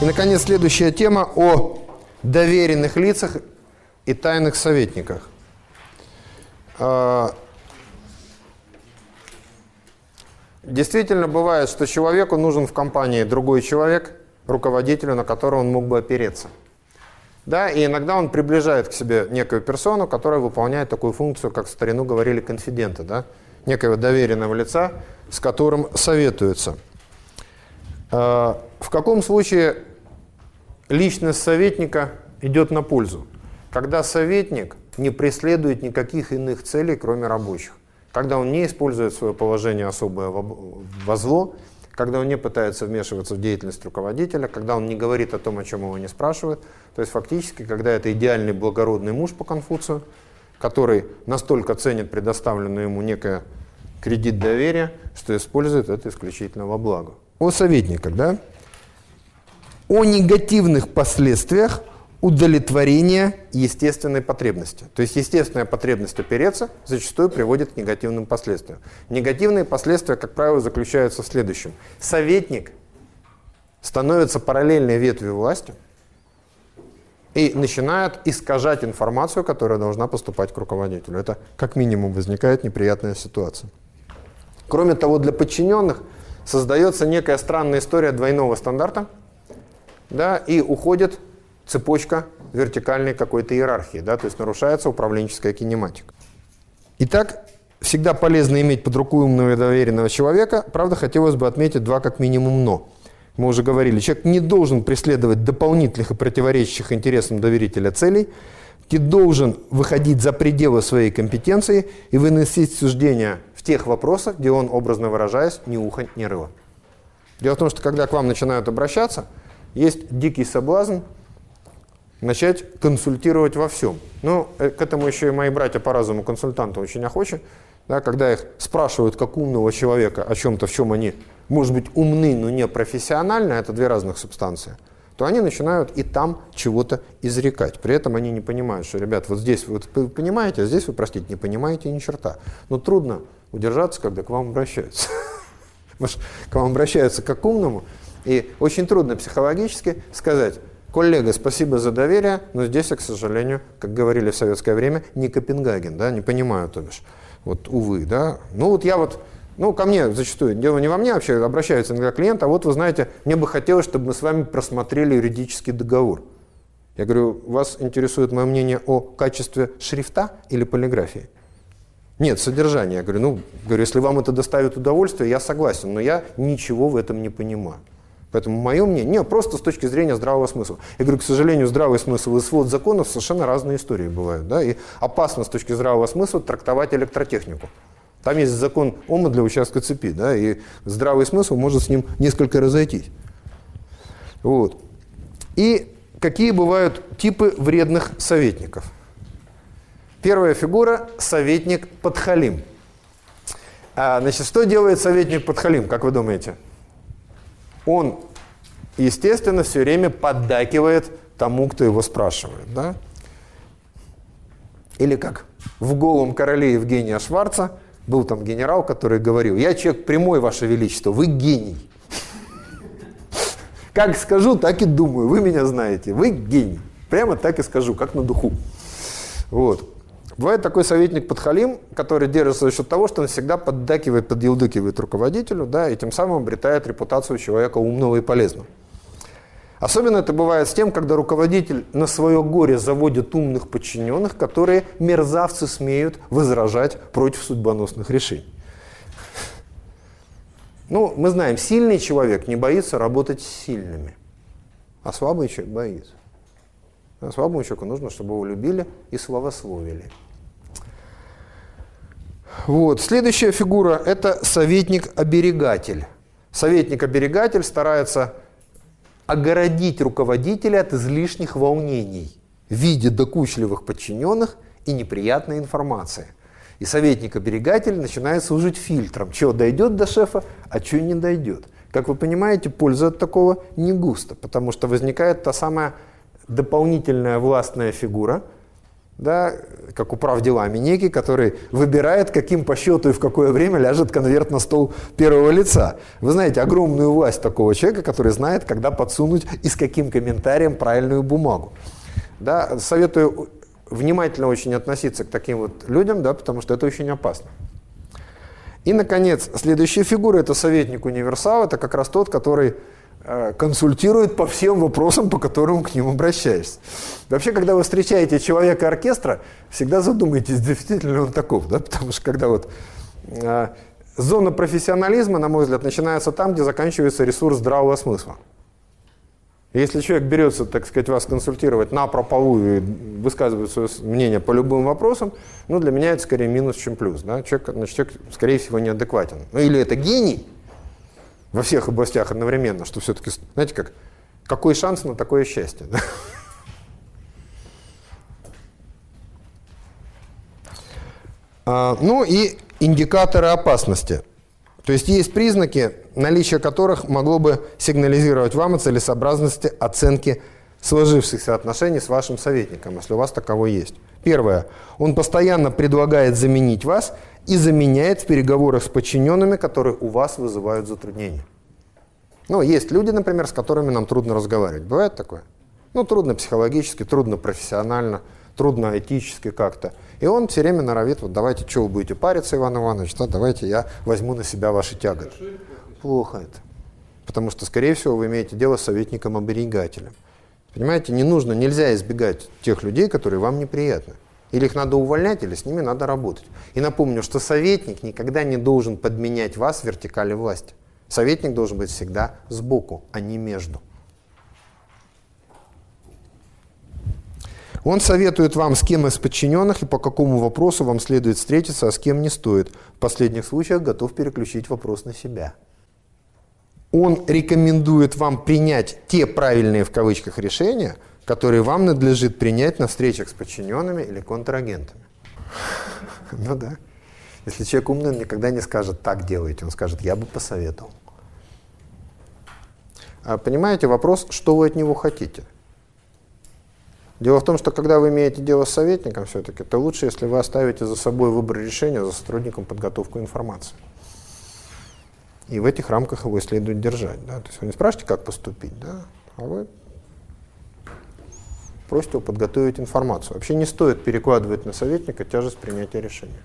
И, наконец, следующая тема о доверенных лицах и тайных советниках. А, действительно бывает, что человеку нужен в компании другой человек, руководителю, на которого он мог бы опереться. Да, и иногда он приближает к себе некую персону, которая выполняет такую функцию, как в старину говорили конфиденты, да, некого доверенного лица, с которым советуются. А, в каком случае личность советника идет на пользу. Когда советник не преследует никаких иных целей, кроме рабочих. Когда он не использует свое положение особое во зло, когда он не пытается вмешиваться в деятельность руководителя, когда он не говорит о том, о чем его не спрашивают. То есть фактически, когда это идеальный благородный муж по Конфуцию, который настолько ценит предоставленную ему некое кредит доверия, что использует это исключительно во благо. О советниках, да? О негативных последствиях удовлетворения естественной потребности. То есть естественная потребность опереться зачастую приводит к негативным последствиям. Негативные последствия, как правило, заключаются в следующем. Советник становится параллельной ветвью власти и начинает искажать информацию, которая должна поступать к руководителю. Это как минимум возникает неприятная ситуация. Кроме того, для подчиненных создается некая странная история двойного стандарта – да, и уходит цепочка вертикальной какой-то иерархии, да, то есть нарушается управленческая кинематика. Итак, всегда полезно иметь под рукой умного и доверенного человека, правда, хотелось бы отметить два как минимум «но». Мы уже говорили, человек не должен преследовать дополнительных и противоречащих интересам доверителя целей, не должен выходить за пределы своей компетенции и выносить суждения в тех вопросах, где он, образно выражаясь, ни уха, ни рыла. Дело в том, что когда к вам начинают обращаться – есть дикий соблазн начать консультировать во всем. Ну, э, к этому еще и мои братья по разуму консультанты очень охочи. Да, когда их спрашивают как умного человека о чем-то, в чем они, может быть, умны, но не профессионально, это две разных субстанции, то они начинают и там чего-то изрекать. При этом они не понимают, что, ребят, вот здесь вы понимаете, а здесь вы, простите, не понимаете ни черта. Но трудно удержаться, когда к вам обращаются. К вам обращаются как к умному, и очень трудно психологически сказать, коллега, спасибо за доверие, но здесь я, к сожалению, как говорили в советское время, не Копенгаген, да, не понимаю, то бишь. Вот, увы, да. Ну вот я вот, ну ко мне зачастую, дело не во мне вообще, обращаются иногда клиент, а вот вы знаете, мне бы хотелось, чтобы мы с вами просмотрели юридический договор. Я говорю, вас интересует мое мнение о качестве шрифта или полиграфии? Нет, содержание. Я говорю, ну, говорю, если вам это доставит удовольствие, я согласен, но я ничего в этом не понимаю. Поэтому мое мнение, не, просто с точки зрения здравого смысла. Я говорю, к сожалению, здравый смысл и свод законов совершенно разные истории бывают. Да? И опасно с точки здравого смысла трактовать электротехнику. Там есть закон Ома для участка цепи, да, и здравый смысл может с ним несколько разойтись. Вот. И какие бывают типы вредных советников? Первая фигура – советник подхалим. А, значит, что делает советник подхалим, как вы думаете? Он, естественно, все время поддакивает тому, кто его спрашивает. Да? Или как в «Голом короле» Евгения Шварца был там генерал, который говорил, я человек прямой, Ваше Величество, вы гений. Как скажу, так и думаю, вы меня знаете, вы гений. Прямо так и скажу, как на духу. Вот. Бывает такой советник подхалим, который держится за счет того, что он всегда поддакивает, подъелдыкивает руководителю, да, и тем самым обретает репутацию человека умного и полезного. Особенно это бывает с тем, когда руководитель на свое горе заводит умных подчиненных, которые мерзавцы смеют возражать против судьбоносных решений. Ну, мы знаем, сильный человек не боится работать с сильными, а слабый человек боится. А слабому человеку нужно, чтобы его любили и славословили. Вот. Следующая фигура – это советник-оберегатель. Советник-оберегатель старается огородить руководителя от излишних волнений в виде докучливых подчиненных и неприятной информации. И советник-оберегатель начинает служить фильтром, что дойдет до шефа, а что не дойдет. Как вы понимаете, пользы от такого не густо, потому что возникает та самая дополнительная властная фигура, да, как управ делами некий, который выбирает, каким по счету и в какое время ляжет конверт на стол первого лица. Вы знаете огромную власть такого человека, который знает, когда подсунуть и с каким комментарием правильную бумагу. Да, советую внимательно очень относиться к таким вот людям, да, потому что это очень опасно. И, наконец, следующая фигура – это советник-универсал. Это как раз тот, который консультирует по всем вопросам, по которым к ним обращаешься. Вообще, когда вы встречаете человека-оркестра, всегда задумайтесь, действительно ли он таков. Да? Потому что когда вот э, зона профессионализма, на мой взгляд, начинается там, где заканчивается ресурс здравого смысла. Если человек берется, так сказать, вас консультировать на прополую и высказывает свое мнение по любым вопросам, ну, для меня это скорее минус, чем плюс. Да? Человек, значит, человек, скорее всего, неадекватен. Ну, или это гений во всех областях одновременно, что все-таки, знаете как, какой шанс на такое счастье? Да? А, ну и индикаторы опасности. То есть есть признаки, наличие которых могло бы сигнализировать вам о целесообразности оценки сложившихся отношений с вашим советником, если у вас таковой есть. Первое. Он постоянно предлагает заменить вас и заменяет в переговорах с подчиненными, которые у вас вызывают затруднения. Ну, есть люди, например, с которыми нам трудно разговаривать. Бывает такое? Ну, трудно психологически, трудно профессионально, трудно этически как-то. И он все время норовит, вот давайте, что вы будете париться, Иван Иванович, да, давайте я возьму на себя ваши тяготы. Плохо это. Потому что, скорее всего, вы имеете дело с советником-оберегателем. Понимаете, не нужно, нельзя избегать тех людей, которые вам неприятны. Или их надо увольнять, или с ними надо работать. И напомню, что советник никогда не должен подменять вас в вертикали власти. Советник должен быть всегда сбоку, а не между. Он советует вам, с кем из подчиненных и по какому вопросу вам следует встретиться, а с кем не стоит. В последних случаях готов переключить вопрос на себя. Он рекомендует вам принять те правильные в кавычках решения, которые вам надлежит принять на встречах с подчиненными или контрагентами. Ну да. Если человек умный, он никогда не скажет «так делайте», он скажет «я бы посоветовал». А понимаете, вопрос, что вы от него хотите – Дело в том, что когда вы имеете дело с советником все-таки, то лучше, если вы оставите за собой выбор решения, за сотрудником подготовку информации. И в этих рамках его следует держать. Да? То есть вы не спрашиваете, как поступить, да? а вы просите его подготовить информацию. Вообще не стоит перекладывать на советника тяжесть принятия решения.